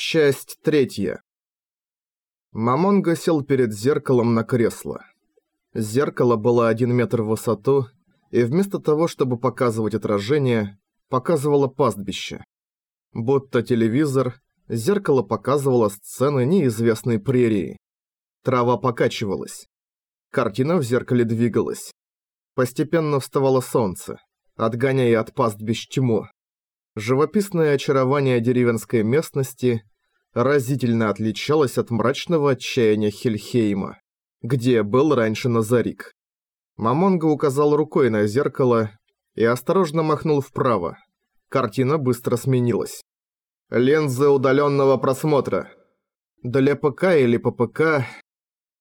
Часть третья. Мамонга сел перед зеркалом на кресло. Зеркало было один метр в высоту, и вместо того, чтобы показывать отражение, показывало пастбище. Будто телевизор, зеркало показывало сцены неизвестной прерии. Трава покачивалась. Картина в зеркале двигалась. Постепенно вставало солнце, отгоняя от пастбищ тьму. Живописное очарование деревенской местности разительно отличалось от мрачного отчаяния Хельхейма, где был раньше Назарик. Мамонга указал рукой на зеркало и осторожно махнул вправо. Картина быстро сменилась. Лензы удаленного просмотра. Для ПК или ППК...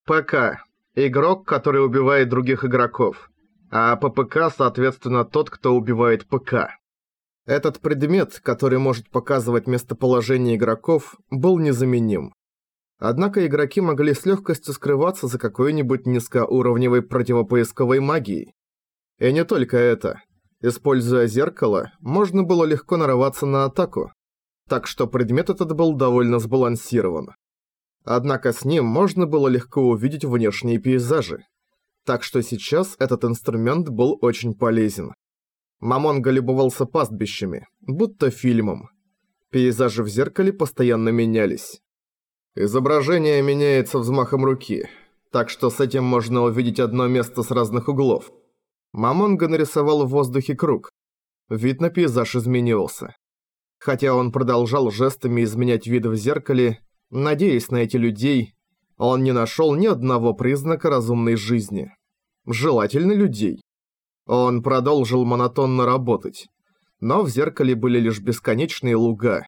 ПК. Игрок, который убивает других игроков. А ППК, соответственно, тот, кто убивает ПК. Этот предмет, который может показывать местоположение игроков, был незаменим. Однако игроки могли с легкостью скрываться за какой-нибудь низкоуровневой противопоисковой магией. И не только это. Используя зеркало, можно было легко нарываться на атаку. Так что предмет этот был довольно сбалансирован. Однако с ним можно было легко увидеть внешние пейзажи. Так что сейчас этот инструмент был очень полезен. Мамонга любовался пастбищами, будто фильмом. Пейзажи в зеркале постоянно менялись. Изображение меняется взмахом руки, так что с этим можно увидеть одно место с разных углов. Мамонга нарисовал в воздухе круг. Вид на пейзаж изменился. Хотя он продолжал жестами изменять вид в зеркале, надеясь найти людей, он не нашел ни одного признака разумной жизни. Желательно людей. Он продолжил монотонно работать. Но в зеркале были лишь бесконечные луга.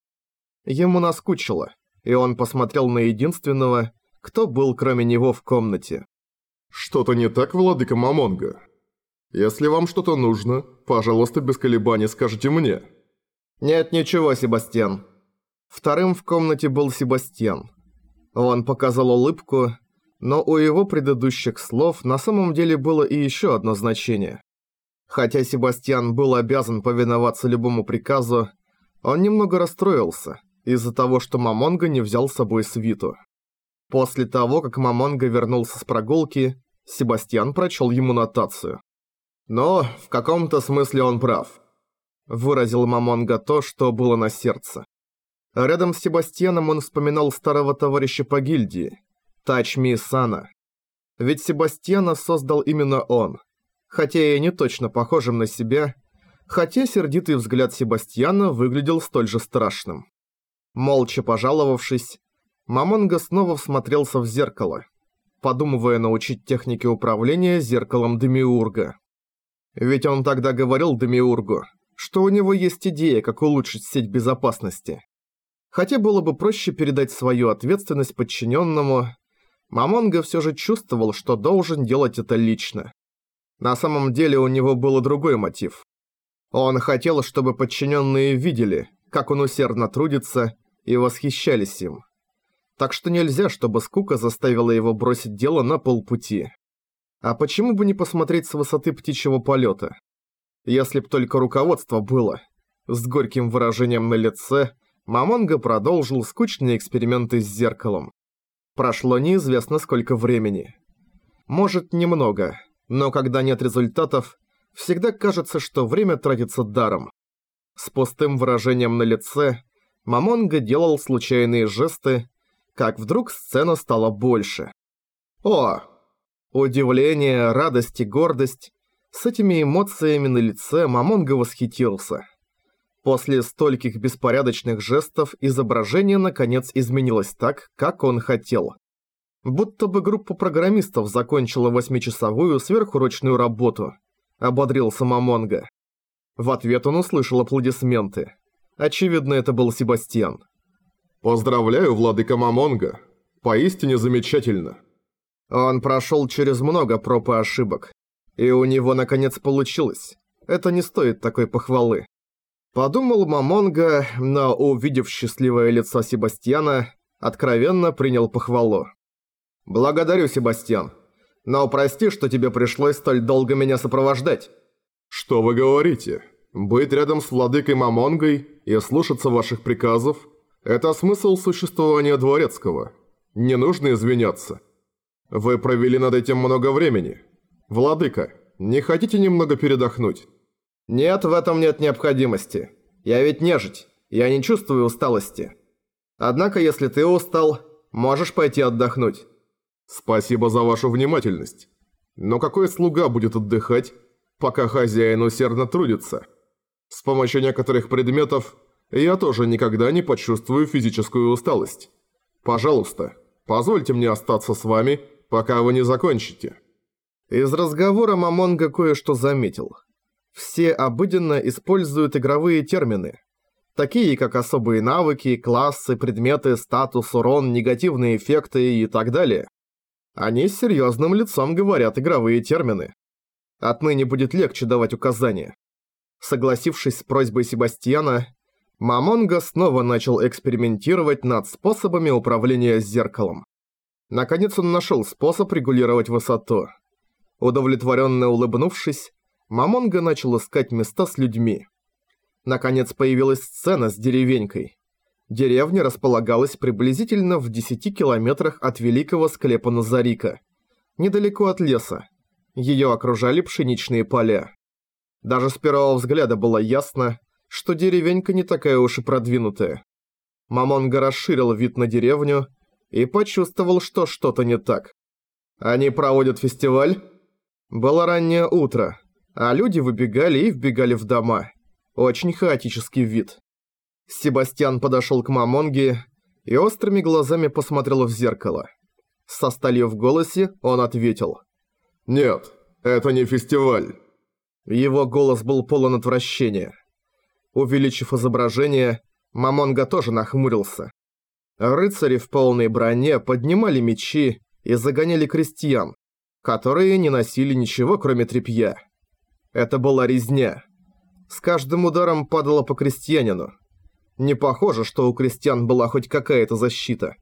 Ему наскучило, и он посмотрел на единственного, кто был кроме него в комнате. «Что-то не так, владыка Мамонга? Если вам что-то нужно, пожалуйста, без колебаний скажите мне». «Нет ничего, Себастьян». Вторым в комнате был Себастьян. Он показал улыбку, но у его предыдущих слов на самом деле было и еще одно значение. Хотя Себастьян был обязан повиноваться любому приказу, он немного расстроился из-за того, что Мамонга не взял с собой свиту. После того, как Мамонга вернулся с прогулки, Себастьян прочел ему нотацию. «Но в каком-то смысле он прав», – выразил Мамонга то, что было на сердце. Рядом с Себастьяном он вспоминал старого товарища по гильдии, Тачми Сана. Ведь Себастьяна создал именно он – хотя и не точно похожим на себя, хотя сердитый взгляд Себастьяна выглядел столь же страшным. Молча пожаловавшись, Мамонга снова всмотрелся в зеркало, подумывая научить технике управления зеркалом Демиурга. Ведь он тогда говорил Демиургу, что у него есть идея, как улучшить сеть безопасности. Хотя было бы проще передать свою ответственность подчиненному, Мамонга все же чувствовал, что должен делать это лично. На самом деле у него был другой мотив. Он хотел, чтобы подчиненные видели, как он усердно трудится, и восхищались им. Так что нельзя, чтобы скука заставила его бросить дело на полпути. А почему бы не посмотреть с высоты птичьего полета? Если б только руководство было. С горьким выражением на лице, Мамонга продолжил скучные эксперименты с зеркалом. Прошло неизвестно сколько времени. Может, немного, но когда нет результатов, всегда кажется, что время тратится даром. С пустым выражением на лице Мамонга делал случайные жесты, как вдруг сцена стала больше. О! Удивление, радость и гордость. С этими эмоциями на лице Мамонга восхитился. После стольких беспорядочных жестов изображение наконец изменилось так, как он хотел. Будто бы группа программистов закончила восьмичасовую сверхурочную работу. Ободрился Мамонга. В ответ он услышал аплодисменты. Очевидно, это был Себастьян. «Поздравляю, владыка Мамонга. Поистине замечательно». Он прошел через много проб и ошибок. И у него наконец получилось. Это не стоит такой похвалы. Подумал Мамонга, но увидев счастливое лицо Себастьяна, откровенно принял похвалу. «Благодарю, Себастьян. Но прости, что тебе пришлось столь долго меня сопровождать». «Что вы говорите? Быть рядом с владыкой Мамонгой и слушаться ваших приказов Это смысл существования дворецкого. Не нужно извиняться. Вы провели над этим много времени. Владыка, не хотите немного передохнуть? Нет, в этом нет необходимости. Я ведь нежить. Я не чувствую усталости. Однако, если ты устал, можешь пойти отдохнуть. Спасибо за вашу внимательность. Но какой слуга будет отдыхать, пока хозяин усердно трудится? С помощью некоторых предметов я тоже никогда не почувствую физическую усталость. Пожалуйста, позвольте мне остаться с вами, пока вы не закончите». Из разговора Мамонга кое-что заметил. Все обыденно используют игровые термины, такие как особые навыки, классы, предметы, статус, урон, негативные эффекты и так далее. Они с серьезным лицом говорят игровые термины. Отныне будет легче давать указания. Согласившись с просьбой Себастьяна, Мамонга снова начал экспериментировать над способами управления зеркалом. Наконец он нашел способ регулировать высоту. Удовлетворенно улыбнувшись, Мамонга начал искать места с людьми. Наконец появилась сцена с деревенькой. Деревня располагалась приблизительно в 10 километрах от великого склепа Назарика, недалеко от леса. Ее окружали пшеничные поля. Даже с первого взгляда было ясно, что деревенька не такая уж и продвинутая. Мамонга расширил вид на деревню и почувствовал, что что-то не так. Они проводят фестиваль? Было раннее утро, а люди выбегали и вбегали в дома. Очень хаотический вид. Себастьян подошел к Мамонге и острыми глазами посмотрел в зеркало. Со сталью в голосе он ответил. «Нет, это не фестиваль». Его голос был полон отвращения. Увеличив изображение, Мамонга тоже нахмурился. Рыцари в полной броне поднимали мечи и загоняли крестьян, которые не носили ничего кроме тряпья. Это была резня. С каждым ударом падало по крестьянину. Не похоже, что у крестьян была хоть какая-то защита.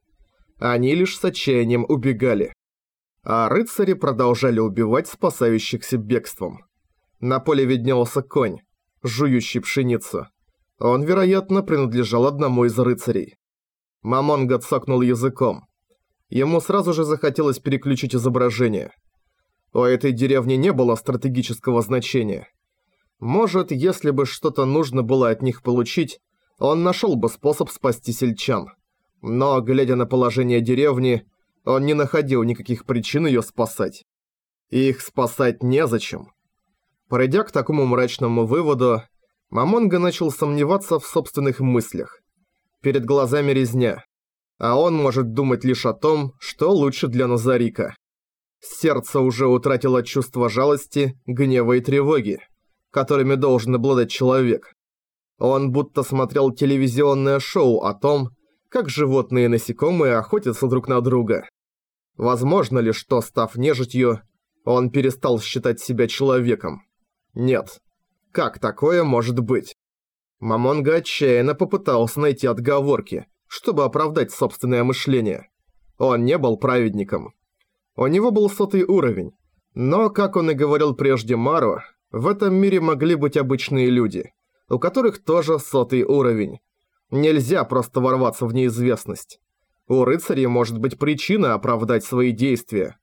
Они лишь с отчаянием убегали. А рыцари продолжали убивать спасающихся бегством. На поле виднелся конь, жующий пшеницу. Он, вероятно, принадлежал одному из рыцарей. Мамонга цокнул языком. Ему сразу же захотелось переключить изображение. У этой деревни не было стратегического значения. Может, если бы что-то нужно было от них получить, он нашел бы способ спасти сельчан. Но, глядя на положение деревни, он не находил никаких причин ее спасать. Их спасать незачем. Пройдя к такому мрачному выводу, Мамонга начал сомневаться в собственных мыслях. Перед глазами резня. А он может думать лишь о том, что лучше для Назарика. Сердце уже утратило чувство жалости, гнева и тревоги, которыми должен обладать человек. Он будто смотрел телевизионное шоу о том, как животные и насекомые охотятся друг на друга. Возможно ли, что, став нежитью, он перестал считать себя человеком? Нет. Как такое может быть? Мамонга отчаянно попытался найти отговорки, чтобы оправдать собственное мышление. Он не был праведником. У него был сотый уровень. Но, как он и говорил прежде Мару, в этом мире могли быть обычные люди, у которых тоже сотый уровень. Нельзя просто ворваться в неизвестность. У рыцарей может быть причина оправдать свои действия.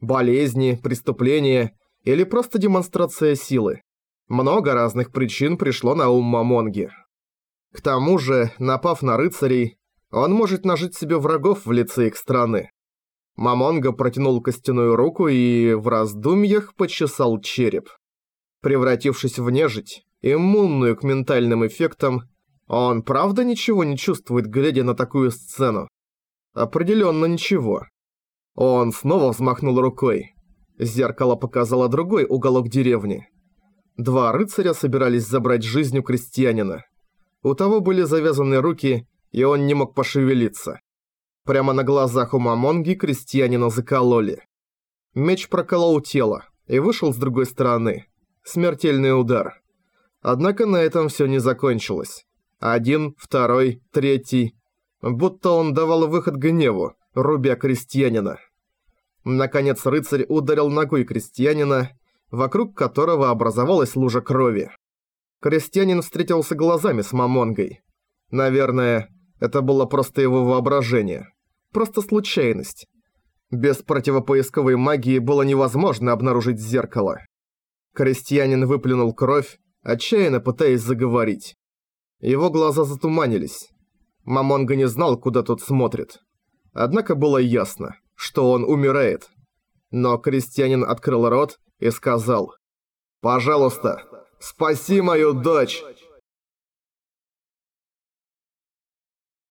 Болезни, преступления или просто демонстрация силы. Много разных причин пришло на ум Мамонги. К тому же, напав на рыцарей, он может нажить себе врагов в лице их страны. Мамонга протянул костяную руку и в раздумьях почесал череп. Превратившись в нежить, иммунную к ментальным эффектам, он правда ничего не чувствует, глядя на такую сцену? Определенно ничего. Он снова взмахнул рукой. Зеркало показало другой уголок деревни. Два рыцаря собирались забрать жизнь у крестьянина. У того были завязаны руки, и он не мог пошевелиться. Прямо на глазах у Мамонги крестьянина закололи. Меч проколол тело и вышел с другой стороны. Смертельный удар. Однако на этом все не закончилось. Один, второй, третий. Будто он давал выход гневу, рубя крестьянина. Наконец рыцарь ударил ногой крестьянина, вокруг которого образовалась лужа крови. Крестьянин встретился глазами с Мамонгой. Наверное, Это было просто его воображение. Просто случайность. Без противопоисковой магии было невозможно обнаружить зеркало. Крестьянин выплюнул кровь, отчаянно пытаясь заговорить. Его глаза затуманились. Мамонга не знал, куда тот смотрит. Однако было ясно, что он умирает. Но крестьянин открыл рот и сказал «Пожалуйста, спаси мою дочь!»